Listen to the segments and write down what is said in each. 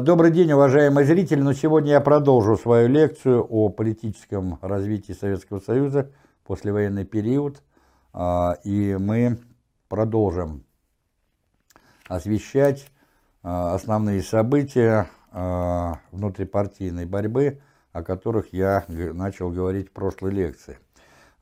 Добрый день, уважаемые зрители. Но сегодня я продолжу свою лекцию о политическом развитии Советского Союза послевоенный период. А, и мы продолжим освещать а, основные события а, внутрипартийной борьбы, о которых я начал говорить в прошлой лекции.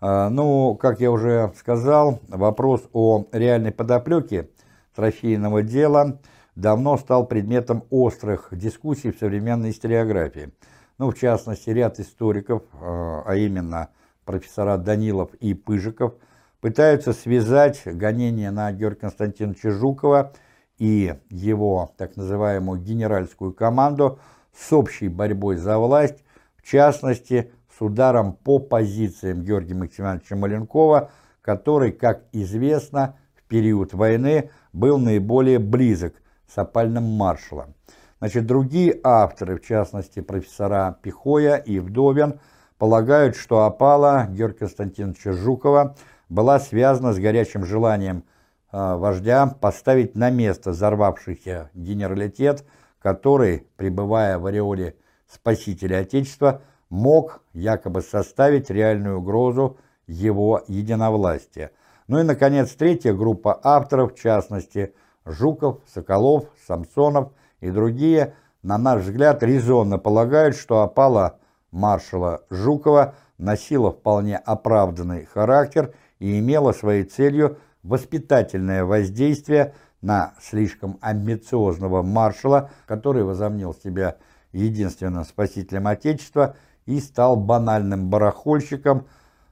Ну, как я уже сказал, вопрос о реальной подоплеке трофейного дела – давно стал предметом острых дискуссий в современной историографии. Ну, в частности, ряд историков, э, а именно профессора Данилов и Пыжиков, пытаются связать гонение на Георгия Константиновича Жукова и его так называемую генеральскую команду с общей борьбой за власть, в частности, с ударом по позициям Георгия Максимовича Маленкова, который, как известно, в период войны был наиболее близок с опальным маршалом. Значит, другие авторы, в частности профессора Пихоя и Вдовин, полагают, что опала Георгия Константиновича Жукова была связана с горячим желанием э, вождя поставить на место взорвавшийся генералитет, который, пребывая в ореоле спасителя Отечества, мог якобы составить реальную угрозу его единовластия. Ну и, наконец, третья группа авторов, в частности, Жуков, Соколов, Самсонов и другие, на наш взгляд, резонно полагают, что опала маршала Жукова носила вполне оправданный характер и имела своей целью воспитательное воздействие на слишком амбициозного маршала, который возомнил себя единственным спасителем Отечества и стал банальным барахольщиком,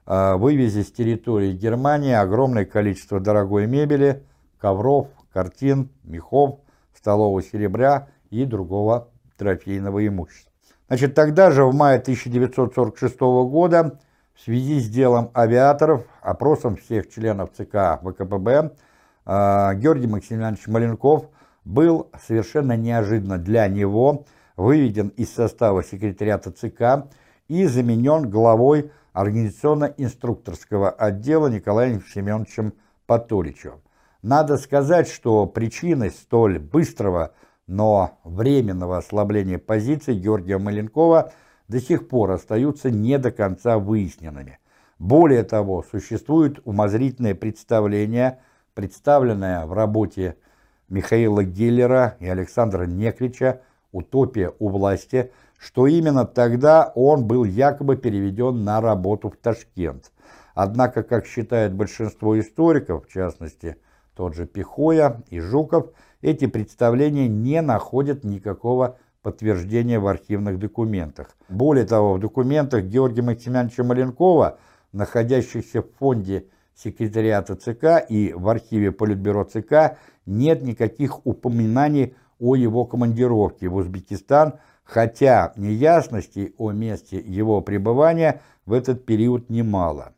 э, вывезя с территории Германии огромное количество дорогой мебели, ковров, картин, мехов, столового серебря и другого трофейного имущества. Значит, тогда же, в мае 1946 года, в связи с делом авиаторов, опросом всех членов ЦК ВКПБ, э, Георгий Максимович Маленков был совершенно неожиданно для него выведен из состава секретариата ЦК и заменен главой организационно-инструкторского отдела Николаем Семеновичем Патоличевым. Надо сказать, что причиной столь быстрого, но временного ослабления позиций Георгия Маленкова до сих пор остаются не до конца выясненными. Более того, существует умозрительное представление, представленное в работе Михаила Геллера и Александра Некрича «Утопия у власти», что именно тогда он был якобы переведен на работу в Ташкент. Однако, как считает большинство историков, в частности, тот же Пихоя и Жуков, эти представления не находят никакого подтверждения в архивных документах. Более того, в документах Георгия Максимяновича Маленкова, находящихся в фонде секретариата ЦК и в архиве Политбюро ЦК, нет никаких упоминаний о его командировке в Узбекистан, хотя неясностей о месте его пребывания в этот период немало.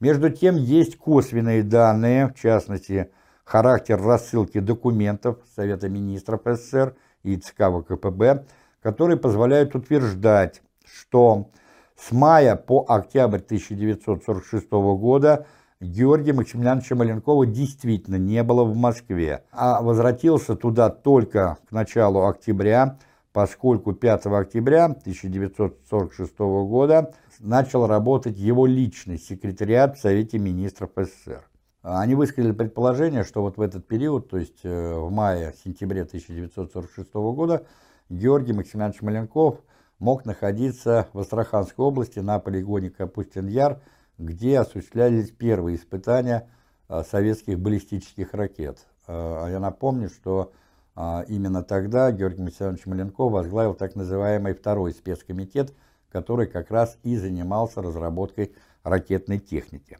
Между тем, есть косвенные данные, в частности, характер рассылки документов Совета Министров СССР и ЦК ВКПБ, которые позволяют утверждать, что с мая по октябрь 1946 года Георгия Максимiliaновича Маленкова действительно не было в Москве, а возвратился туда только к началу октября, поскольку 5 октября 1946 года начал работать его личный секретариат в Совете Министров СССР. Они высказали предположение, что вот в этот период, то есть э, в мае-сентябре 1946 года, Георгий Максимович Маленков мог находиться в Астраханской области на полигоне Капустин-Яр, где осуществлялись первые испытания э, советских баллистических ракет. Э, а я напомню, что именно тогда Георгий Максимович Маленков возглавил так называемый второй спецкомитет, который как раз и занимался разработкой ракетной техники.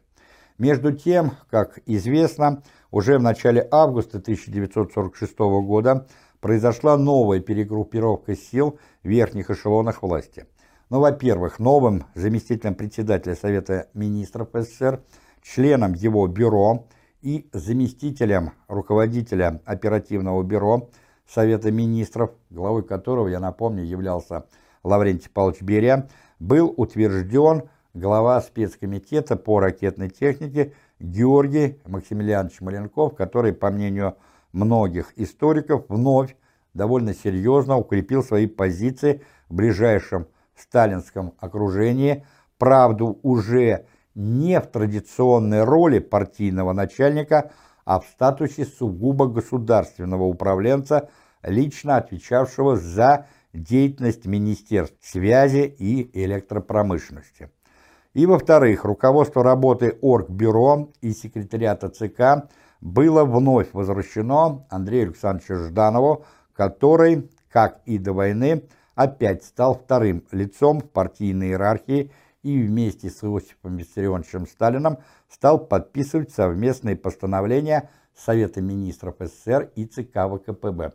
Между тем, как известно, уже в начале августа 1946 года произошла новая перегруппировка сил в верхних эшелонах власти. Ну, во-первых, новым заместителем председателя Совета министров СССР, членом его бюро и заместителем руководителя оперативного бюро Совета министров, главой которого, я напомню, являлся Лаврентий Павлович Берия, был утвержден глава спецкомитета по ракетной технике Георгий Максимилианович Маленков, который, по мнению многих историков, вновь довольно серьезно укрепил свои позиции в ближайшем сталинском окружении, правду уже не в традиционной роли партийного начальника, а в статусе сугубо государственного управленца, лично отвечавшего за деятельность Министерств связи и электропромышленности. И, во-вторых, руководство работы Оргбюро и секретариата ЦК было вновь возвращено Андрею Александровичу Жданову, который, как и до войны, опять стал вторым лицом в партийной иерархии и вместе с Иосифом Виссарионовичем Сталином стал подписывать совместные постановления Совета министров СССР и ЦК ВКПБ.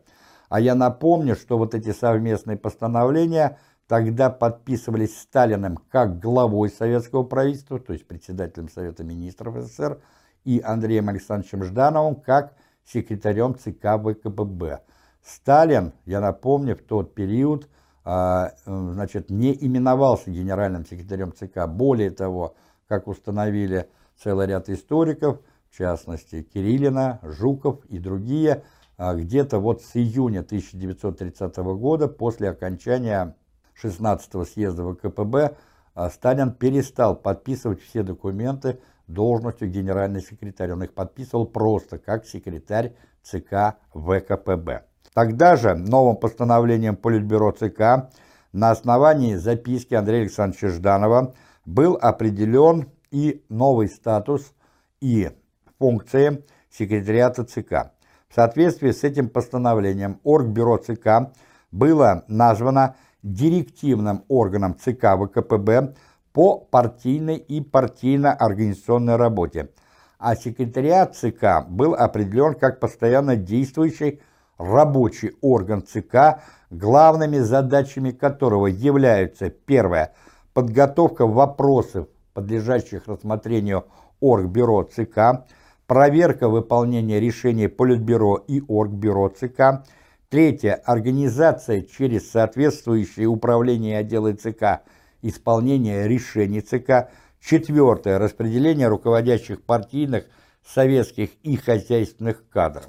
А я напомню, что вот эти совместные постановления тогда подписывались Сталиным как главой советского правительства, то есть председателем Совета министров СССР, и Андреем Александровичем Ждановым как секретарем ЦК ВКПБ. Сталин, я напомню, в тот период а, значит, не именовался генеральным секретарем ЦК. Более того, как установили целый ряд историков, в частности Кириллина, Жуков и другие, а, где-то вот с июня 1930 года, после окончания 16-го съезда ВКПБ, а, Сталин перестал подписывать все документы должностью генеральный секретарь. Он их подписывал просто как секретарь ЦК ВКПБ. Тогда же новым постановлением Политбюро ЦК на основании записки Андрея Александровича Жданова был определен и новый статус и функции секретариата ЦК. В соответствии с этим постановлением Оргбюро ЦК было названо директивным органом ЦК ВКПБ по партийной и партийно-организационной работе, а секретариат ЦК был определен как постоянно действующий рабочий орган ЦК, главными задачами которого являются первое – подготовка вопросов, подлежащих рассмотрению Оргбюро ЦК, проверка выполнения решений Политбюро и Оргбюро ЦК, третье – организация через соответствующие управления и отделы ЦК исполнения решений ЦК, четвертое – распределение руководящих партийных, советских и хозяйственных кадров.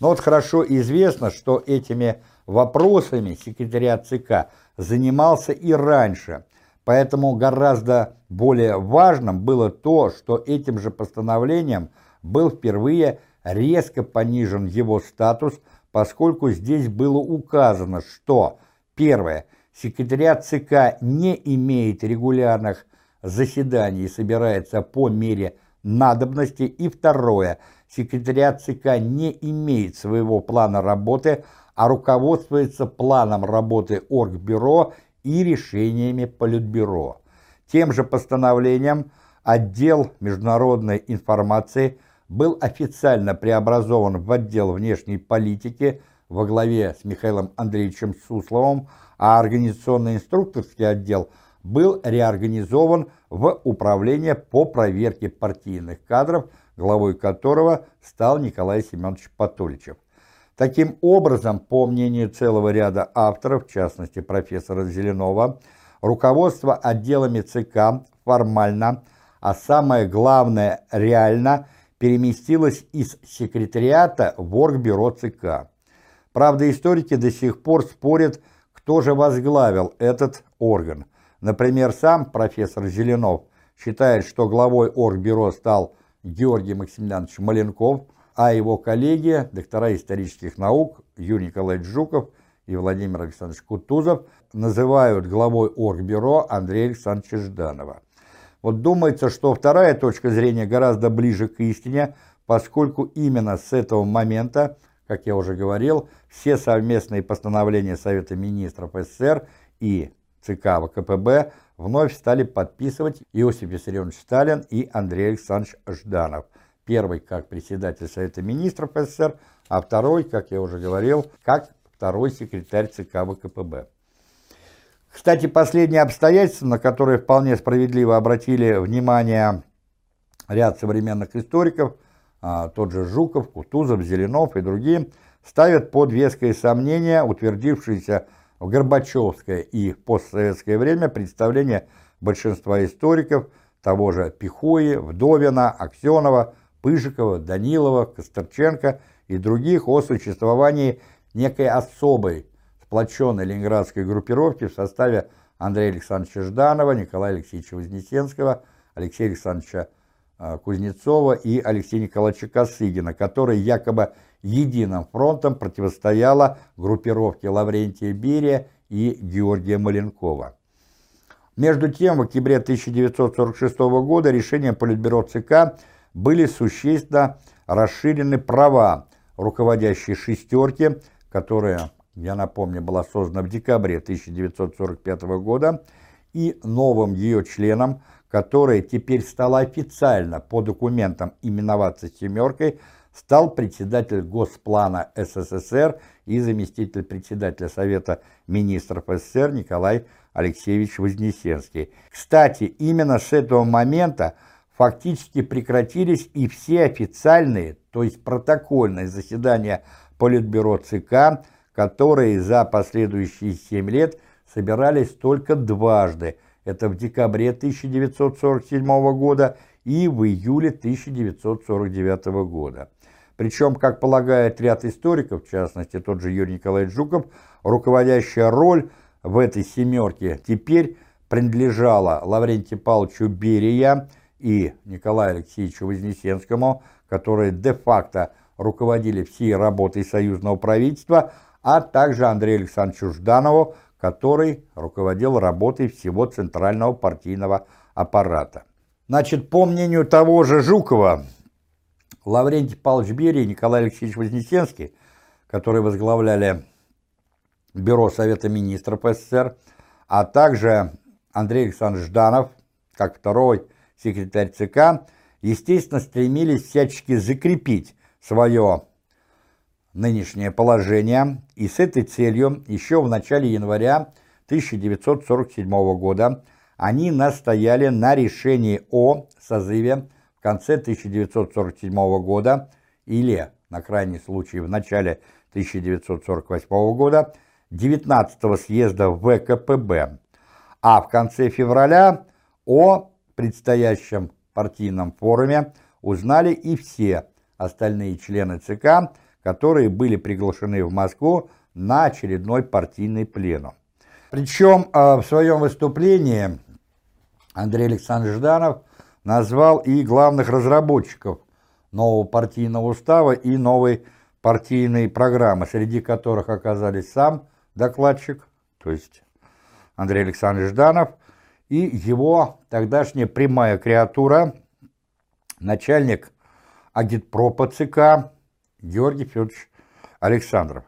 Но вот хорошо известно, что этими вопросами секретариат ЦК занимался и раньше, поэтому гораздо более важным было то, что этим же постановлением был впервые резко понижен его статус, поскольку здесь было указано, что первое, секретариат ЦК не имеет регулярных заседаний и собирается по мере надобности, и второе – секретариат ЦК не имеет своего плана работы, а руководствуется планом работы Оргбюро и решениями Политбюро. Тем же постановлением отдел международной информации был официально преобразован в отдел внешней политики во главе с Михаилом Андреевичем Сусловым, а организационно-инструкторский отдел был реорганизован в управление по проверке партийных кадров – главой которого стал Николай Семенович Патуличев. Таким образом, по мнению целого ряда авторов, в частности профессора Зеленова, руководство отделами ЦК формально, а самое главное реально, переместилось из секретариата в Оргбюро ЦК. Правда, историки до сих пор спорят, кто же возглавил этот орган. Например, сам профессор Зеленов считает, что главой Оргбюро стал Георгий Максимiliанович Маленков, а его коллеги, доктора исторических наук Юрий Николаевич Жуков и Владимир Александрович Кутузов, называют главой Оргбюро Андрея Александровича Жданова. Вот думается, что вторая точка зрения гораздо ближе к истине, поскольку именно с этого момента, как я уже говорил, все совместные постановления Совета Министров СССР и ЦК ВКПБ вновь стали подписывать Иосиф Виссарионович Сталин и Андрей Александрович Жданов. Первый как председатель Совета Министров СССР, а второй, как я уже говорил, как второй секретарь ЦК ВКПБ. Кстати, последнее обстоятельство, на которое вполне справедливо обратили внимание ряд современных историков, а, тот же Жуков, Кутузов, Зеленов и другие, ставят под веское сомнение утвердившиеся в Горбачевское и постсоветское время представление большинства историков, того же Пихои, Вдовина, Аксенова, Пыжикова, Данилова, Костерченко и других о существовании некой особой сплоченной ленинградской группировки в составе Андрея Александровича Жданова, Николая Алексеевича Вознесенского, Алексея Александровича а, Кузнецова и Алексея Николаевича Косыгина, которая якобы единым фронтом противостояла группировке Лаврентия Берия и Георгия Маленкова. Между тем, в октябре 1946 года решением Политбюро ЦК были существенно расширены права руководящей «шестерки», которая, я напомню, была создана в декабре 1945 года, и новым ее членом – которая теперь стала официально по документам именоваться «семеркой», стал председатель Госплана СССР и заместитель председателя Совета министров СССР Николай Алексеевич Вознесенский. Кстати, именно с этого момента фактически прекратились и все официальные, то есть протокольные заседания Политбюро ЦК, которые за последующие семь лет собирались только дважды – это в декабре 1947 года и в июле 1949 года. Причем, как полагает ряд историков, в частности тот же Юрий Николаевич Жуков, руководящая роль в этой «семерке» теперь принадлежала Лаврентию Павловичу Берия и Николаю Алексеевичу Вознесенскому, которые де-факто руководили всей работой союзного правительства, а также Андрею Александровичу Жданову, который руководил работой всего центрального партийного аппарата. Значит, по мнению того же Жукова, Лаврентий Павлович Берия и Николай Алексеевич Вознесенский, которые возглавляли Бюро Совета Министров СССР, а также Андрей Александрович Жданов, как второй секретарь ЦК, естественно, стремились всячески закрепить свое нынешнее положение, и с этой целью еще в начале января 1947 года они настояли на решении о созыве в конце 1947 года или, на крайний случай, в начале 1948 года 19-го съезда ВКПБ, а в конце февраля о предстоящем партийном форуме узнали и все остальные члены ЦК, которые были приглашены в Москву на очередной партийный пленум. Причем а, в своем выступлении Андрей Александрович Жданов назвал и главных разработчиков нового партийного устава и новой партийной программы, среди которых оказались сам докладчик, то есть Андрей Александрович Жданов, и его тогдашняя прямая креатура, начальник агитпропа ЦК Георгий Федорович Александров.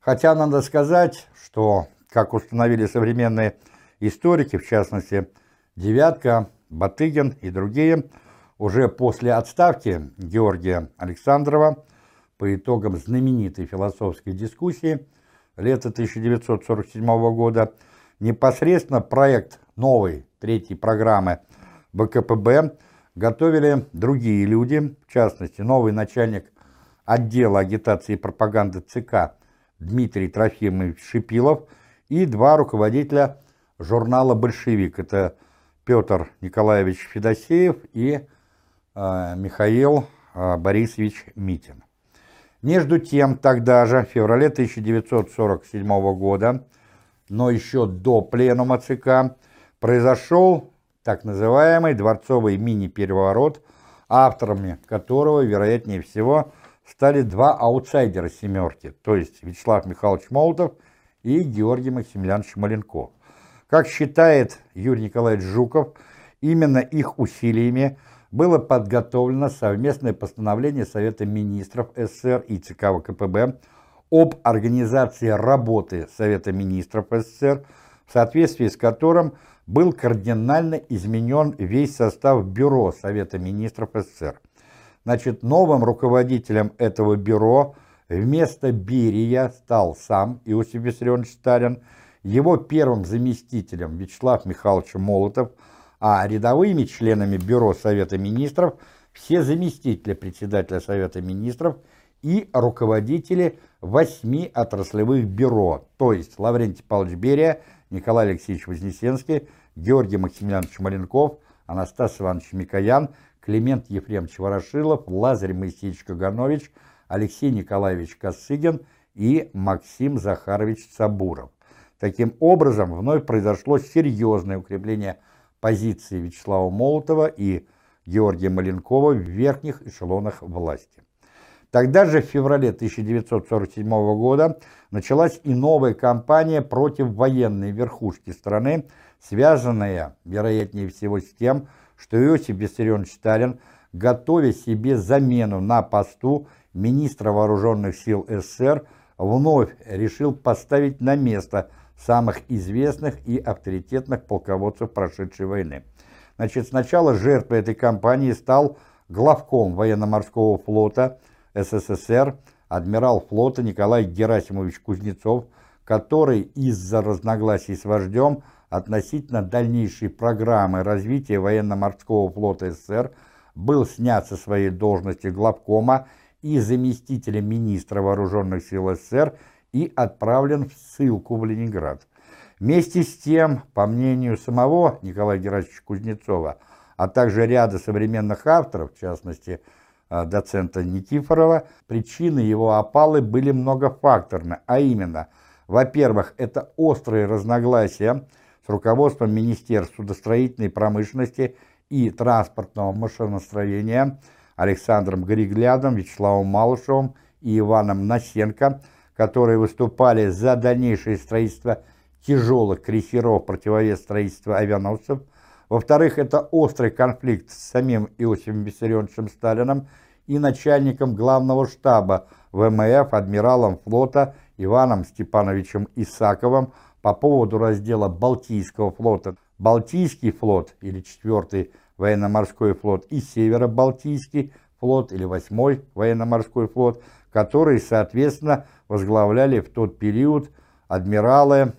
Хотя надо сказать, что, как установили современные историки, в частности, Девятка, Батыгин и другие, уже после отставки Георгия Александрова по итогам знаменитой философской дискуссии лета 1947 года непосредственно проект новой третьей программы БКПБ готовили другие люди, в частности, новый начальник отдела агитации и пропаганды ЦК Дмитрий Трофимович Шипилов и два руководителя журнала «Большевик». Это Петр Николаевич Федосеев и э, Михаил э, Борисович Митин. Между тем, тогда же, в феврале 1947 года, но еще до пленума ЦК, произошел так называемый дворцовый мини-переворот, авторами которого, вероятнее всего, стали два аутсайдера «семерки», то есть Вячеслав Михайлович Молотов и Георгий Максимiliaнович Маленков. Как считает Юрий Николаевич Жуков, именно их усилиями было подготовлено совместное постановление Совета министров СССР и ЦК ВКПБ об организации работы Совета министров СССР, в соответствии с которым был кардинально изменен весь состав Бюро Совета министров СССР. Значит, новым руководителем этого бюро вместо Берия стал сам Иосиф Виссарионович Сталин, его первым заместителем Вячеслав Михайлович Молотов, а рядовыми членами Бюро Совета Министров все заместители председателя Совета Министров и руководители восьми отраслевых бюро, то есть Лаврентий Павлович Берия, Николай Алексеевич Вознесенский, Георгий Максимiliaнович Маленков, Анастас Иванович Микоян, Климент Ефремович Ворошилов, Лазарь Моисеевич Каганович, Алексей Николаевич Косыгин и Максим Захарович Сабуров. Таким образом, вновь произошло серьезное укрепление позиции Вячеслава Молотова и Георгия Маленкова в верхних эшелонах власти. Тогда же, в феврале 1947 года, началась и новая кампания против военной верхушки страны, связанная, вероятнее всего, с тем, что Иосиф Виссарионович Сталин, готовя себе замену на посту министра вооруженных сил СССР, вновь решил поставить на место самых известных и авторитетных полководцев прошедшей войны. Значит, сначала жертвой этой кампании стал главком военно-морского флота СССР, адмирал флота Николай Герасимович Кузнецов, который из-за разногласий с вождем относительно дальнейшей программы развития военно-морского флота СССР был снят со своей должности главкома и заместителя министра вооруженных сил СССР и отправлен в ссылку в Ленинград. Вместе с тем, по мнению самого Николая Герасимовича Кузнецова, а также ряда современных авторов, в частности, э, доцента Никифорова, причины его опалы были многофакторны, а именно, во-первых, это острые разногласия с руководством Министерства судостроительной промышленности и транспортного машиностроения Александром Григлядом, Вячеславом Малышевым и Иваном Насенко, которые выступали за дальнейшее строительство тяжелых крейсеров противовес строительства авианосцев. Во-вторых, это острый конфликт с самим Иосифом Виссарионовичем Сталиным и начальником главного штаба ВМФ, адмиралом флота Иваном Степановичем Исаковым по поводу раздела Балтийского флота. Балтийский флот или 4 военно-морской флот и Северо-Балтийский флот или 8 военно-морской флот, которые, соответственно, возглавляли в тот период адмиралы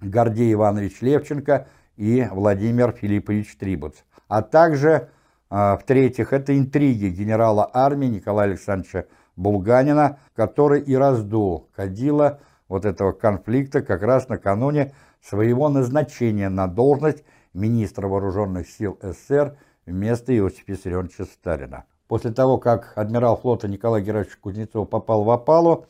Гордей Иванович Левченко и Владимир Филиппович Трибуц. А также, а, в-третьих, это интриги генерала армии Николая Александровича Булганина, который и раздул кадила вот этого конфликта как раз накануне своего назначения на должность министра вооруженных сил СССР вместо Иосифа Виссарионовича Сталина. После того, как адмирал флота Николай Георгиевич Кузнецов попал в опалу,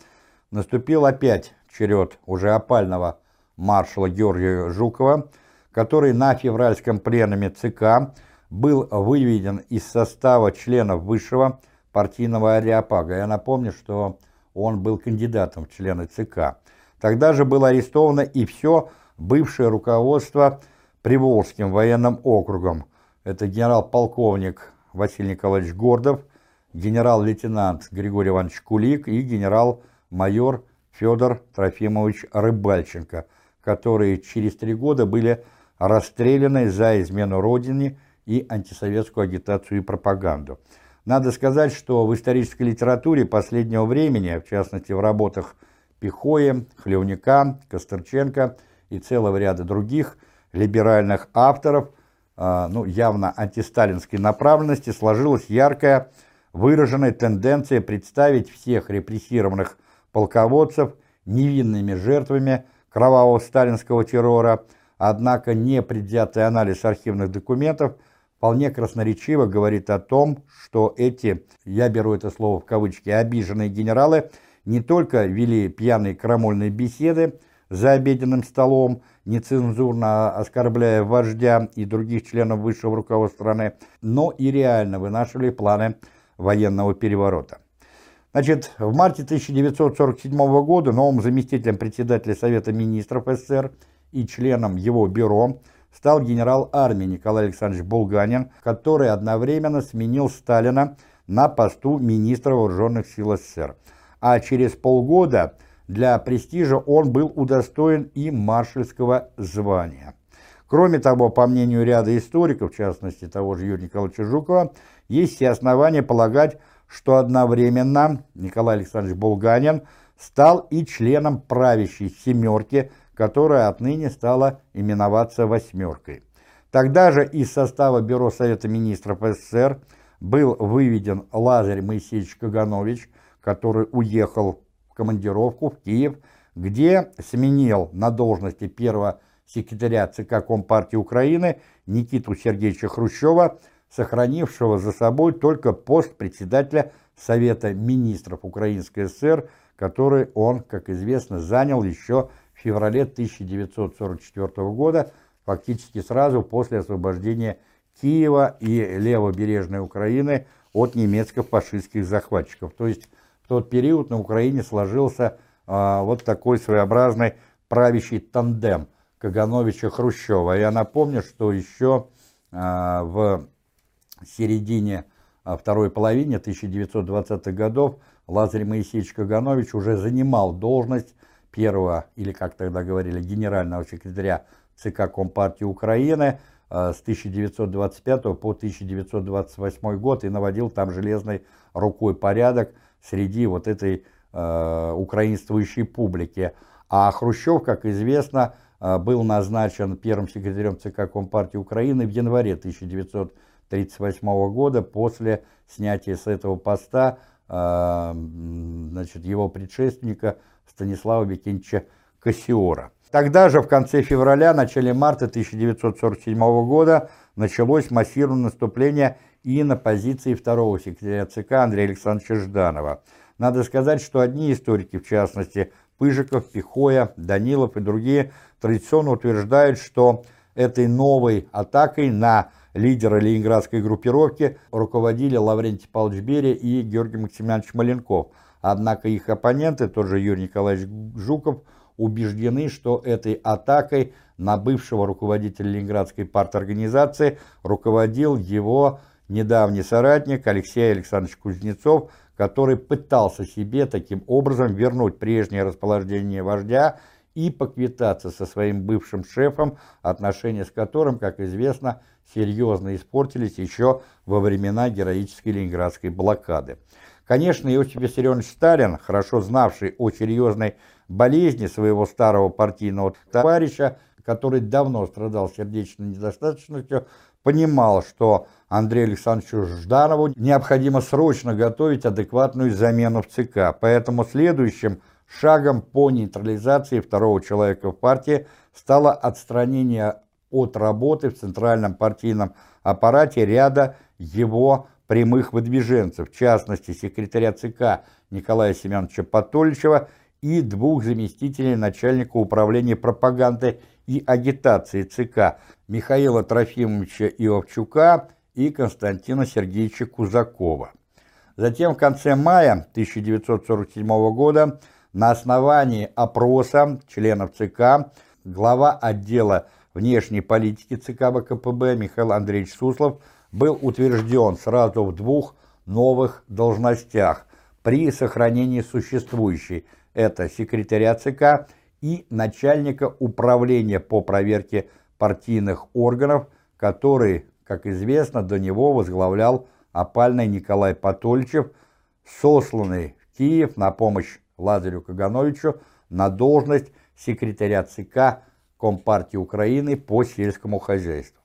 наступил опять черед уже опального маршала Георгия Жукова, который на февральском пленуме ЦК был выведен из состава членов высшего партийного ареопага. Я напомню, что он был кандидатом в члены ЦК. Тогда же было арестовано и все бывшее руководство Приволжским военным округом. Это генерал-полковник Василий Николаевич Гордов, генерал-лейтенант Григорий Иванович Кулик и генерал-майор Федор Трофимович Рыбальченко – которые через три года были расстреляны за измену Родине и антисоветскую агитацию и пропаганду. Надо сказать, что в исторической литературе последнего времени, в частности в работах Пихоя, Хлевника, Костерченко и целого ряда других либеральных авторов, а, ну, явно антисталинской направленности, сложилась яркая выраженная тенденция представить всех репрессированных полководцев невинными жертвами кровавого сталинского террора, однако непредвзятый анализ архивных документов вполне красноречиво говорит о том, что эти, я беру это слово в кавычки, обиженные генералы не только вели пьяные крамольные беседы за обеденным столом, нецензурно оскорбляя вождя и других членов высшего руководства страны, но и реально вынашивали планы военного переворота. Значит, в марте 1947 года новым заместителем председателя Совета министров СССР и членом его бюро стал генерал армии Николай Александрович Булганин, который одновременно сменил Сталина на посту министра вооруженных сил СССР. А через полгода для престижа он был удостоен и маршальского звания. Кроме того, по мнению ряда историков, в частности того же Юрия Николаевича Жукова, есть все основания полагать, что одновременно Николай Александрович Булганин стал и членом правящей «семерки», которая отныне стала именоваться «восьмеркой». Тогда же из состава Бюро Совета Министров СССР был выведен Лазарь Моисеевич Каганович, который уехал в командировку в Киев, где сменил на должности первого секретаря ЦК Компартии Украины Никиту Сергеевича Хрущева, сохранившего за собой только пост председателя Совета министров Украинской ССР, который он, как известно, занял еще в феврале 1944 года, фактически сразу после освобождения Киева и левобережной Украины от немецко-фашистских захватчиков. То есть в тот период на Украине сложился а, вот такой своеобразный правящий тандем Кагановича-Хрущева. Я напомню, что еще а, в середине а, второй половине 1920-х годов Лазарь Моисеевич Каганович уже занимал должность первого, или как тогда говорили, генерального секретаря ЦК Компартии Украины а, с 1925 по 1928 год и наводил там железной рукой порядок среди вот этой э, украинствующей публики. А Хрущев, как известно, был назначен первым секретарем ЦК Компартии Украины в январе 1925 1938 года после снятия с этого поста э, значит, его предшественника Станислава Викентьевича Кассиора. Тогда же, в конце февраля, начале марта 1947 года, началось массированное наступление и на позиции второго секретаря ЦК Андрея Александровича Жданова. Надо сказать, что одни историки, в частности Пыжиков, Пихоя, Данилов и другие, традиционно утверждают, что этой новой атакой на лидера ленинградской группировки руководили Лаврентий Павлович Берия и Георгий Максимович Маленков. Однако их оппоненты, тот же Юрий Николаевич Жуков, убеждены, что этой атакой на бывшего руководителя Ленинградской парторганизации руководил его недавний соратник Алексей Александрович Кузнецов, который пытался себе таким образом вернуть прежнее расположение вождя и поквитаться со своим бывшим шефом, отношения с которым, как известно, серьезно испортились еще во времена героической ленинградской блокады. Конечно, Иосиф Виссарионович Сталин, хорошо знавший о серьезной болезни своего старого партийного товарища, который давно страдал сердечной недостаточностью, понимал, что Андрею Александровичу Жданову необходимо срочно готовить адекватную замену в ЦК. Поэтому следующим шагом по нейтрализации второго человека в партии стало отстранение от работы в центральном партийном аппарате ряда его прямых выдвиженцев, в частности секретаря ЦК Николая Семеновича Патольчева и двух заместителей начальника управления пропаганды и агитации ЦК Михаила Трофимовича Иовчука и Константина Сергеевича Кузакова. Затем в конце мая 1947 года на основании опроса членов ЦК глава отдела внешней политики ЦК ВКПБ Михаил Андреевич Суслов был утвержден сразу в двух новых должностях при сохранении существующей. Это секретаря ЦК и начальника управления по проверке партийных органов, который, как известно, до него возглавлял опальный Николай Патольчев, сосланный в Киев на помощь Лазарю Кагановичу на должность секретаря ЦК Компартии Украины по сельскому хозяйству.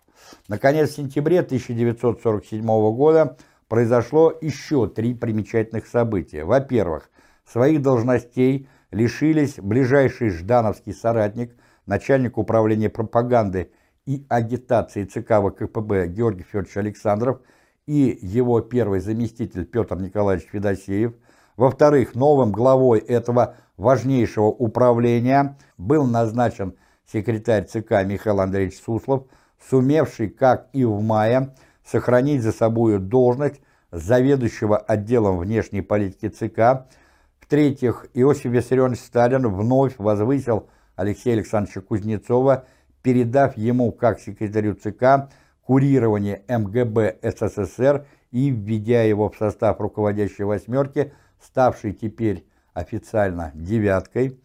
Наконец, в сентябре 1947 года произошло еще три примечательных события. Во-первых, своих должностей лишились ближайший ждановский соратник, начальник управления пропаганды и агитации ЦК ВКПБ Георгий Федорович Александров и его первый заместитель Петр Николаевич Федосеев. Во-вторых, новым главой этого важнейшего управления был назначен секретарь ЦК Михаил Андреевич Суслов, сумевший, как и в мае, сохранить за собой должность заведующего отделом внешней политики ЦК. В-третьих, Иосиф Виссарионович Сталин вновь возвысил Алексея Александровича Кузнецова, передав ему, как секретарю ЦК, курирование МГБ СССР и введя его в состав руководящей восьмерки, ставшей теперь официально «девяткой»,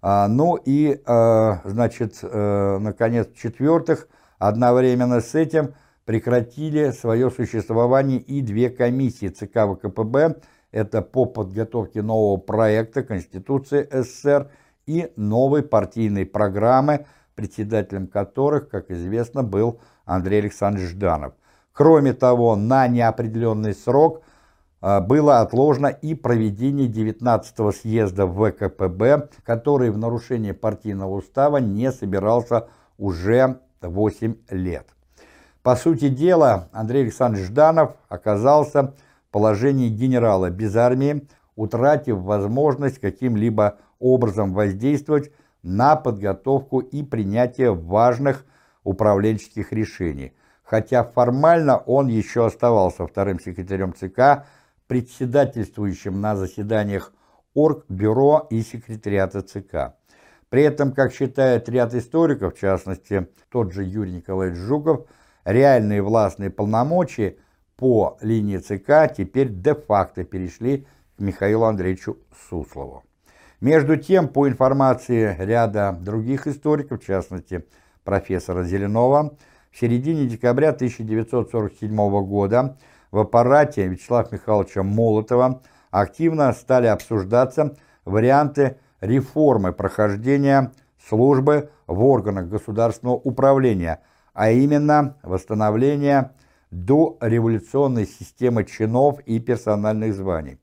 а, ну и, а, значит, э, наконец, в-четвертых, одновременно с этим прекратили свое существование и две комиссии ЦК ВКПБ, это по подготовке нового проекта Конституции СССР и новой партийной программы, председателем которых, как известно, был Андрей Александрович Жданов. Кроме того, на неопределенный срок – а, было отложено и проведение 19-го съезда ВКПБ, который в нарушении партийного устава не собирался уже 8 лет. По сути дела, Андрей Александрович Жданов оказался положении генерала без армии. утратив возможность каким-либо образом воздействовать на подготовку и принятие важных управленческих решений, хотя формально он еще оставался вторым секретарем ЦК, председательствующим на заседаниях Оргбюро и секретариата ЦК. При этом, как считает ряд историков, в частности, тот же Юрий Николаевич Жуков, реальные властные полномочия по линии ЦК теперь де-факто перешли к Михаилу Андреевичу Суслову. Между тем, по информации ряда других историков, в частности, профессора Зеленова, в середине декабря 1947 года в аппарате Вячеслава Михайловича Молотова активно стали обсуждаться варианты реформы прохождения службы в органах государственного управления, а именно восстановления дореволюционной системы чинов и персональных званий.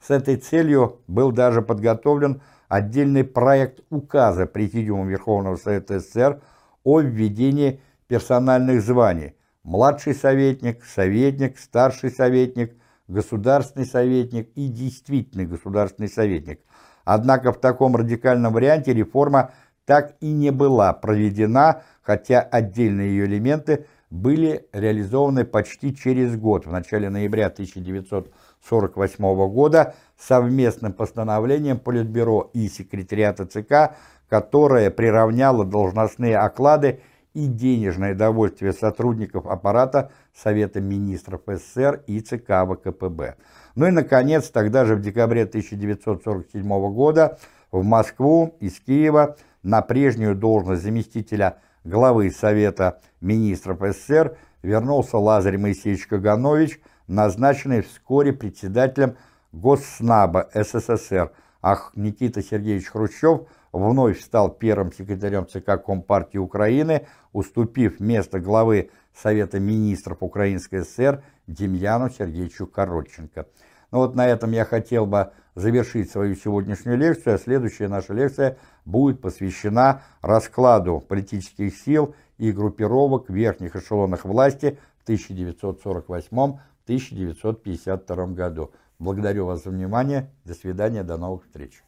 С этой целью был даже подготовлен отдельный проект указа Президиума Верховного Совета СССр о введении персональных званий «младший советник», «советник», «старший советник», «государственный советник» и «действительный государственный советник». Однако в таком радикальном варианте реформа так и не была проведена, хотя отдельные ее элементы были реализованы почти через год, в начале ноября 1948 года, совместным постановлением Политбюро и секретариата ЦК, которое приравняло должностные оклады и денежное довольствие сотрудников аппарата Совета министров СССР и ЦК ВКПБ. Ну и, наконец, тогда же в декабре 1947 года в Москву из Киева на прежнюю должность заместителя главы Совета министров СССР вернулся Лазарь Моисеевич Каганович, назначенный вскоре председателем Госснаба СССР, а Никита Сергеевич Хрущев вновь стал первым секретарем ЦК Компартии Украины, уступив место главы Совета министров Украинской ССР Демьяну Сергеевичу Коротченко. Ну вот на этом я хотел бы завершить свою сегодняшнюю лекцию, а следующая наша лекция будет посвящена раскладу политических сил и группировок в верхних эшелонах власти в 1948-1952 году. Благодарю вас за внимание. До свидания, до новых встреч.